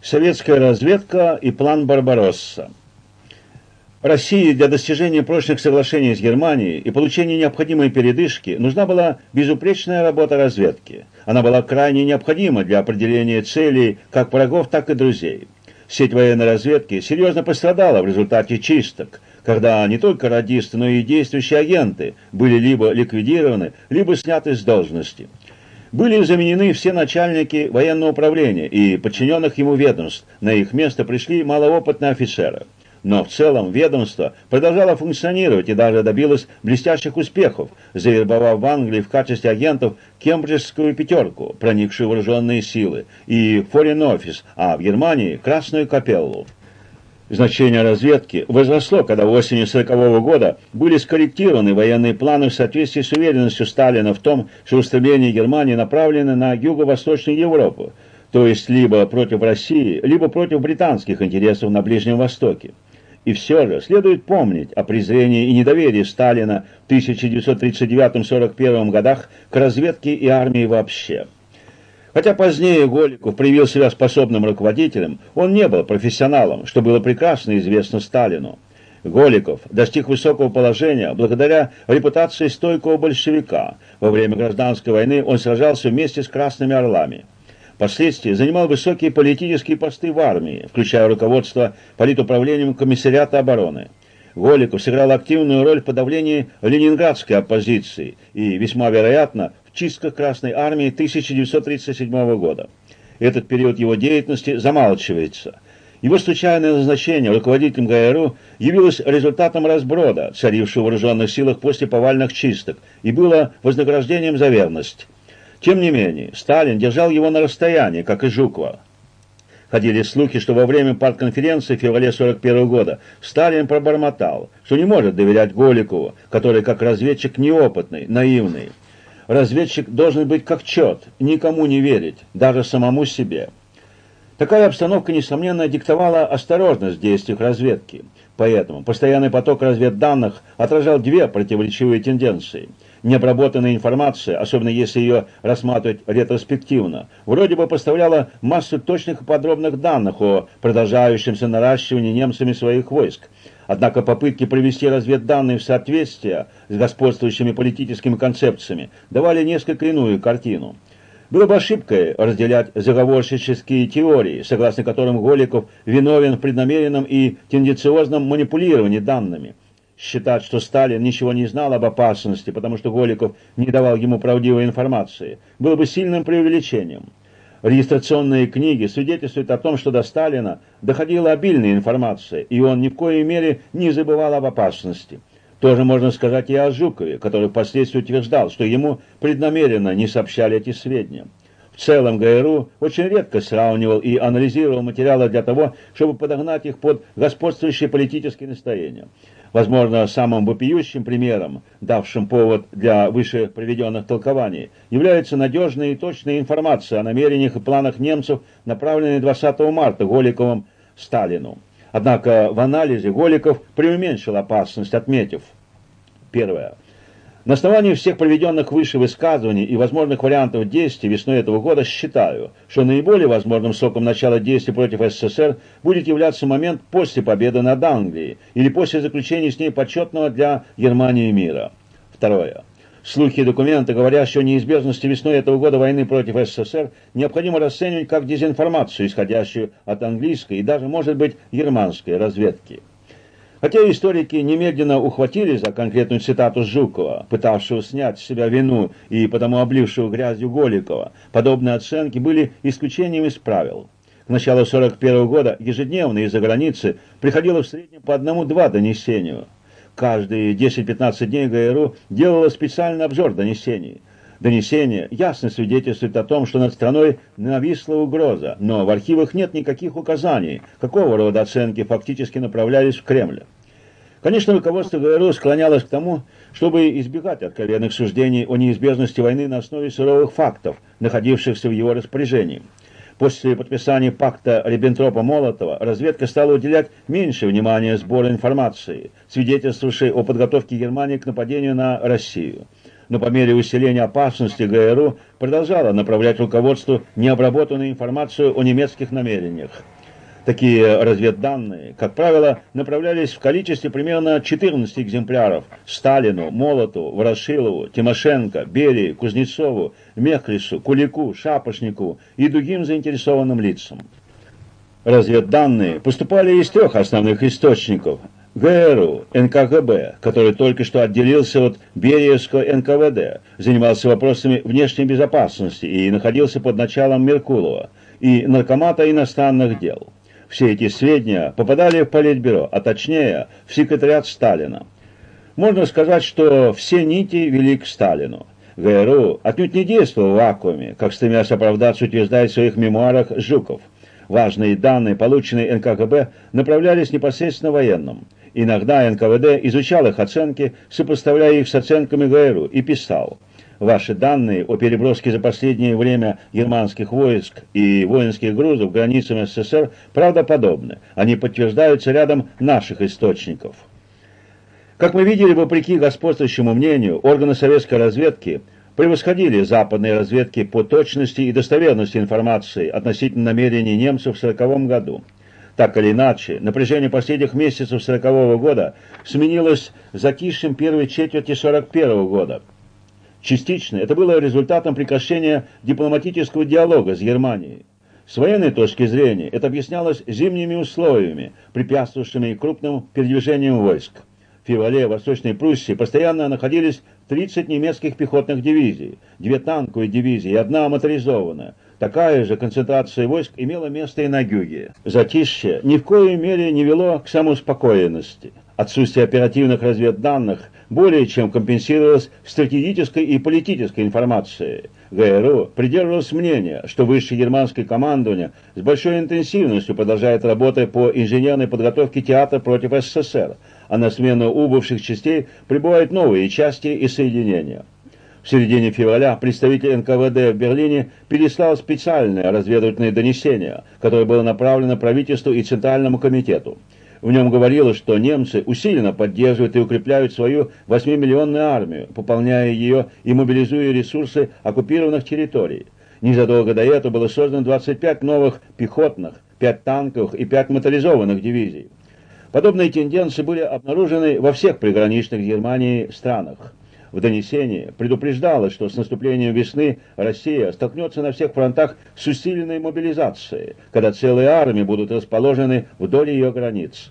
Советская разведка и план Барбаросса. России для достижения прочных соглашений с Германией и получения необходимой передышки нужна была безупречная работа разведки. Она была крайне необходима для определения целей как врагов, так и друзей. Сеть военной разведки серьезно пострадала в результате чисток, когда не только радисты, но и действующие агенты были либо ликвидированы, либо сняты с должности. Были заменены все начальники военного управления и подчиненных ему ведомств. На их место пришли малоопытные офицеры. Но в целом ведомство продолжало функционировать и даже добилось блестящих успехов, завербовав в Англии в качестве агентов кембриджскую пятерку, проникшую в вооруженные силы, и Foreign Office, а в Германии – Красную Капеллу. Значение разведки возросло, когда в осени 1940 года были скорректированы военные планы в соответствии с уверенностью Сталина в том, что устремления Германии направлены на юго-восточную Европу, то есть либо против России, либо против британских интересов на Ближнем Востоке. И все же следует помнить о презрении и недоверии Сталина в 1939-1941 годах к разведке и армии вообще. Хотя позднее Голиков проявил себя способным руководителем, он не был профессионалом, что было прекрасно известно Сталину. Голиков достиг высокого положения благодаря репутации стойкого большевика. Во время гражданской войны он сражался вместе с Красными Орлами. Впоследствии занимал высокие политические посты в армии, включая руководство политуправлением комиссариата обороны. Голиков сыграл активную роль в подавлении ленинградской оппозиции и, весьма вероятно, чистках Красной Армии 1937 года. Этот период его деятельности замалчивается. Его случайное назначение руководителем ГРУ явилось результатом разброда, царившего в вооруженных силах после повальных чисток, и было вознаграждением за верность. Тем не менее, Сталин держал его на расстоянии, как и Жукова. Ходили слухи, что во время партконференции в феврале 1941 года Сталин пробормотал, что не может доверять Голикову, который как разведчик неопытный, наивный. Разведчик должен быть как чет, никому не верить, даже самому себе. Такая обстановка, несомненно, диктовала осторожность в действиях разведки. Поэтому постоянный поток разведданных отражал две противоречивые тенденции. Необработанная информация, особенно если ее рассматривать ретроспективно, вроде бы поставляла массу точных и подробных данных о продолжающемся наращивании немцами своих войск, Однако попытки провести разведданные в соответствие с господствующими политическими концепциями давали несколько иную картину. Было бы ошибкой разделять заговорщические теории, согласно которым Голиков виновен в преднамеренном и тенденциозном манипулировании данными. Считать, что Сталин ничего не знал об опасности, потому что Голиков не давал ему правдивой информации, было бы сильным преувеличением. Регистрационные книги свидетельствуют о том, что до Сталина доходила обильная информация, и он ни в коей мере не забывал об опасности. Тоже можно сказать и о Жукове, который впоследствии утверждал, что ему преднамеренно не сообщали эти сведения. В целом ГРУ очень редко сравнивал и анализировал материалы для того, чтобы подогнать их под господствующие политические настроения. Возможно, самым вопиющим примером, давшим повод для выше приведенных толкований, является надежная и точная информация о намерениях и планах немцев, направленной 20 марта Голиковым Сталину. Однако в анализе Голиков преуменьшил опасность, отметив. Первое. На основании всех проведенных выше высказываний и возможных вариантов действий весной этого года считаю, что наиболее возможным сроком начала действий против СССР будет являться момент после победы над Англией или после заключения с ней почетного для Германии мира. Второе. Слухи и документы, говорящие о неизбежности весной этого года войны против СССР, необходимо расценивать как дезинформацию, исходящую от английской и даже, может быть, германской разведки. Хотя историки немедленно ухватились за конкретную цитату Жукова, пытавшего снять с себя вину и потому облившего грязью Голикова, подобные оценки были исключением из правил. К началу 1941 года ежедневно из-за границы приходило в среднем по одному-два донесения. Каждые 10-15 дней ГРУ делало специальный обзор донесений. Донесение ясно свидетельствует о том, что над страной нависла угроза, но в архивах нет никаких указаний, какого рода оценки фактически направлялись в Кремль. Конечно, руководство ГРУ склонялось к тому, чтобы избегать откровенных суждений о неизбежности войны на основе суровых фактов, находившихся в его распоряжении. После подписания пакта Риббентропа-Молотова разведка стала уделять меньше внимания сбору информации, свидетельствовавшей о подготовке Германии к нападению на Россию. Но по мере усиления опасности ГРУ продолжала направлять руководству необработанную информацию о немецких намерениях. Такие разведданные, как правило, направлялись в количестве примерно 14 экземпляров Сталину, Молоту, Ворошилову, Тимошенко, Берии, Кузнецову, Мехлису, Кулику, Шапошнику и другим заинтересованным лицам. Разведданные поступали из трех основных источников – ГРУ, НКГБ, который только что отделился от Бериевского НКВД, занимался вопросами внешней безопасности и находился под началом Меркулова, и Наркомата иностранных дел. Все эти сведения попадали в Политбюро, а точнее в секретариат Сталина. Можно сказать, что все нити вели к Сталину. ГРУ отнюдь не действовал в вакууме, как стремясь оправдаться утверждает в своих мемуарах Жуков. Важные данные, полученные НКГБ, направлялись непосредственно военным. Иногда НКВД изучал их оценки, сопоставляя их с оценками ГРУ, и писал «Ваши данные о переброске за последнее время германских войск и воинских грузов границами СССР правдоподобны. Они подтверждаются рядом наших источников». Как мы видели, вопреки господствующему мнению, органы советской разведки превосходили западные разведки по точности и достоверности информации относительно намерений немцев в 1940 году. Так или иначе, напряжение последних месяцев 40 года сменилось затишьем первой четверти 41 года. Частично это было результатом прекращения дипломатического диалога с Германией. С военной точки зрения это объяснялось зимними условиями, препятствовавшими крупным передвижениям войск. В феврале в Восточной Пруссии постоянно находились 30 немецких пехотных дивизий, две танковые дивизии и одна моторизованная – Такая же концентрация войск имела место и на юге. Затишье ни в коей мере не вело к самоуспокоенности. Отсутствие оперативных разведданных более чем компенсировалось стратегической и политической информацией. ГРУ придерживалось мнения, что высшее германское командование с большой интенсивностью продолжает работать по инженерной подготовке театра против СССР, а на смену убывших частей прибывают новые части и соединения. В середине февраля представитель НКВД в Берлине переслал специальное разведывательное донесение, которое было направлено правительству и Центральному комитету. В нем говорилось, что немцы усиленно поддерживают и укрепляют свою 8-миллионную армию, пополняя ее и мобилизуя ресурсы оккупированных территорий. Незадолго до этого было создано 25 новых пехотных, 5 танковых и 5 моторизованных дивизий. Подобные тенденции были обнаружены во всех приграничных Германии странах в донесении предупреждалось, что с наступлением весны Россия столкнется на всех фронтах с усиленной мобилизацией, когда целые армии будут расположены вдоль ее границ.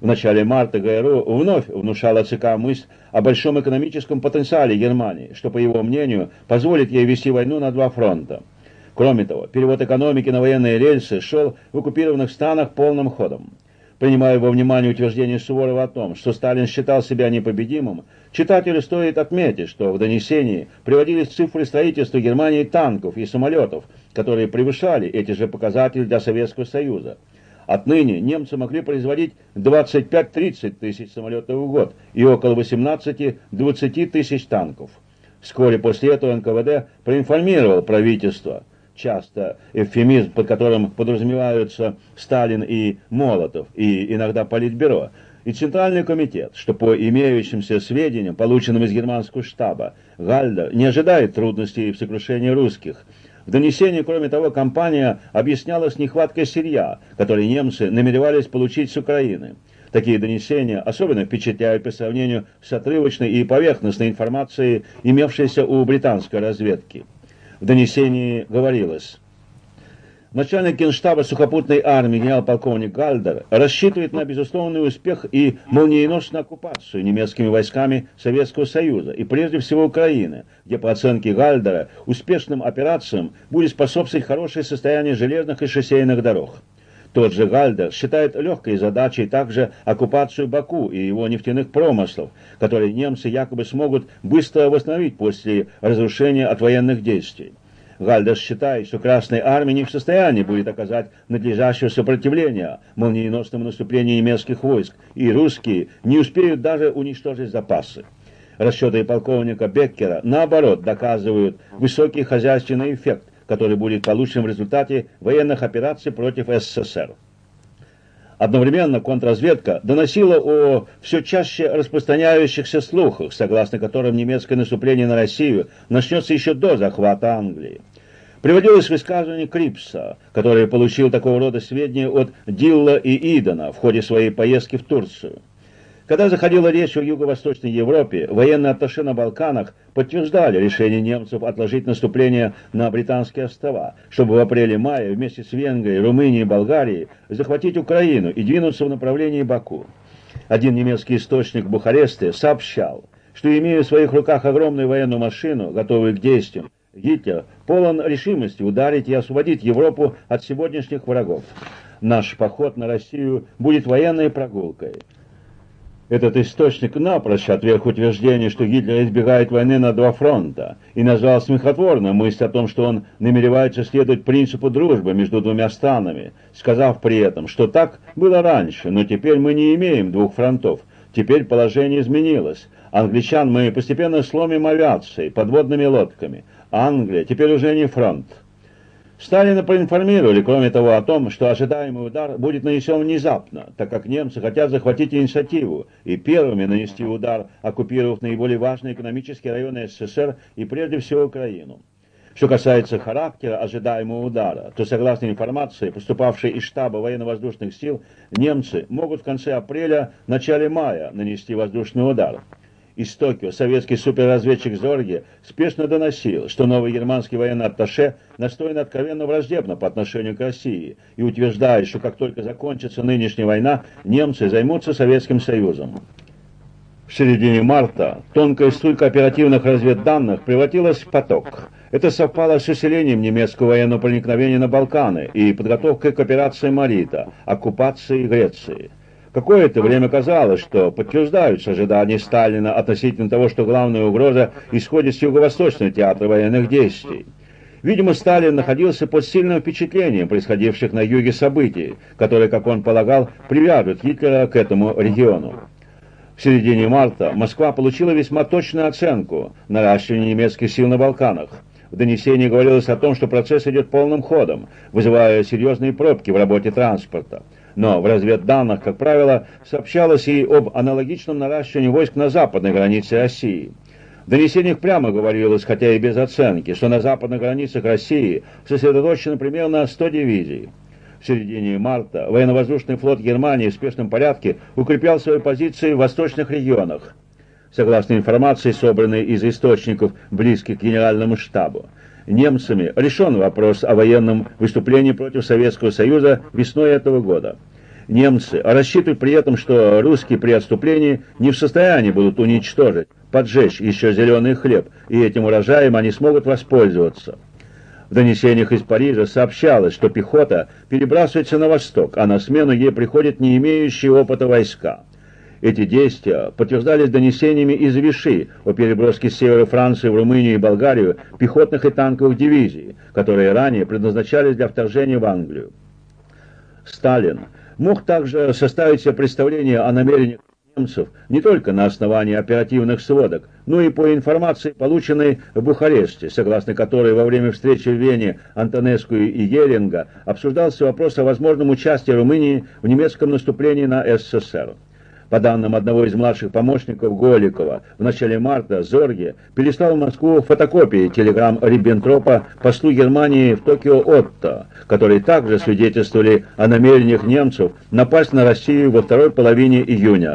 В начале марта ГРУ вновь внушала ЦК мысль о большом экономическом потенциале Германии, что, по его мнению, позволит ей вести войну на два фронта. Кроме того, перевод экономики на военные рельсы шел в оккупированных странах полным ходом. Принимая во внимание утверждение Суворова о том, что Сталин считал себя непобедимым, читателю стоит отметить, что в донесении приводились цифры строительства Германии танков и самолетов, которые превышали эти же показатели для Советского Союза. Отныне немцы могли производить 25-30 тысяч самолетов в год и около 18-20 тысяч танков. Вскоре после этого НКВД проинформировал правительство – часто эвфемизм, под которым подразумеваются Сталин и Молотов, и иногда Политбюро, и Центральный комитет, что по имеющимся сведениям, полученным из германского штаба, Гальдер не ожидает трудностей в сокрушении русских. В донесении, кроме того, компания объяснялась нехваткой сырья, который немцы намеревались получить с Украины. Такие донесения особенно впечатляют по сравнению с отрывочной и поверхностной информацией, имевшейся у британской разведки. В донесении говорилось, Начальник генштаба сухопутной армии генерал-полковник Гальдер рассчитывает на безусловный успех и молниеносную оккупацию немецкими войсками Советского Союза и прежде всего Украины, где по оценке Гальдера успешным операциям будет способствовать хорошее состояние железных и шоссейных дорог. Тот же Гальдер считает легкой задачей также оккупацию Баку и его нефтяных промыслов, которые немцы якобы смогут быстро восстановить после разрушения от военных действий. Гальдер считает, что Красная Армия не в состоянии будет оказать надлежащего сопротивления молниеносному наступлению немецких войск, и русские не успеют даже уничтожить запасы. Расчеты полковника Беккера, наоборот, доказывают высокий хозяйственный эффект который будет получен в результате военных операций против СССР. Одновременно контрразведка доносила о все чаще распространяющихся слухах, согласно которым немецкое наступление на Россию начнется еще до захвата Англии. Приводилось высказывание Крипса, который получил такого рода сведения от Дилла и Идона в ходе своей поездки в Турцию. Когда заходила речь о Юго-Восточной Европе, военные атташе на Балканах подтверждали решение немцев отложить наступление на Британские острова, чтобы в апреле-мае вместе с Венгрией, Румынией и Болгарией захватить Украину и двинуться в направлении Баку. Один немецкий источник в Бухаресте сообщал, что имея в своих руках огромную военную машину, готовую к действиям, Гитлер полон решимости ударить и освободить Европу от сегодняшних врагов. Наш поход на Россию будет военной прогулкой. Этот источник напрочь отверг утверждение, что Гитлер избегает войны на два фронта, и назвал смехотворно мысль о том, что он намеревается следовать принципу дружбы между двумя странами, сказав при этом, что так было раньше, но теперь мы не имеем двух фронтов, теперь положение изменилось. Англичан мы постепенно сломим авиацией, подводными лодками. Англия теперь уже не фронт. Сталина проинформировали, кроме того, о том, что ожидаемый удар будет нанесен внезапно, так как немцы хотят захватить инициативу и первыми нанести удар, оккупировав наиболее важные экономические районы СССР и прежде всего Украину. Что касается характера ожидаемого удара, то, согласно информации, поступавшей из штаба военно-воздушных сил, немцы могут в конце апреля, начале мая нанести воздушный удар из Токио советский суперразведчик Зорги спешно доносил, что новый германский военный атташе настроен откровенно враждебно по отношению к России и утверждает, что как только закончится нынешняя война, немцы займутся Советским Союзом. В середине марта тонкая струйка оперативных разведданных превратилась в поток. Это совпало с усилением немецкого военного проникновения на Балканы и подготовкой к операции «Марита», оккупации Греции. Какое-то время казалось, что подтверждаются ожидания Сталина относительно того, что главная угроза исходит с юго-восточного театра военных действий. Видимо, Сталин находился под сильным впечатлением происходивших на юге событий, которые, как он полагал, привяжут Гитлера к этому региону. В середине марта Москва получила весьма точную оценку наращивания немецких сил на Балканах. В донесении говорилось о том, что процесс идет полным ходом, вызывая серьезные пробки в работе транспорта но в разведданных, как правило, сообщалось и об аналогичном наращивании войск на западной границе России. В донесениях прямо говорилось, хотя и без оценки, что на западных границах России сосредоточено примерно 100 дивизий. В середине марта военно-воздушный флот Германии в спешном порядке укреплял свои позиции в восточных регионах. Согласно информации, собранной из источников, близких к генеральному штабу, немцами решен вопрос о военном выступлении против Советского Союза весной этого года. Немцы рассчитывают при этом, что русские при отступлении не в состоянии будут уничтожить, поджечь еще зеленый хлеб, и этим урожаем они смогут воспользоваться. В донесениях из Парижа сообщалось, что пехота перебрасывается на восток, а на смену ей приходят не имеющие опыта войска. Эти действия подтверждались донесениями из Виши о переброске с севера Франции в Румынию и Болгарию пехотных и танковых дивизий, которые ранее предназначались для вторжения в Англию. Сталин мог также составить себе представление о намерениях немцев не только на основании оперативных сводок, но и по информации, полученной в Бухаресте, согласно которой во время встречи в Вене Антонеску и Геринга обсуждался вопрос о возможном участии Румынии в немецком наступлении на СССР. По данным одного из младших помощников Голикова, в начале марта Зорге переслал в Москву фотокопии телеграмм Риббентропа послу Германии в Токио Отто, которые также свидетельствовали о намерениях немцев напасть на Россию во второй половине июня.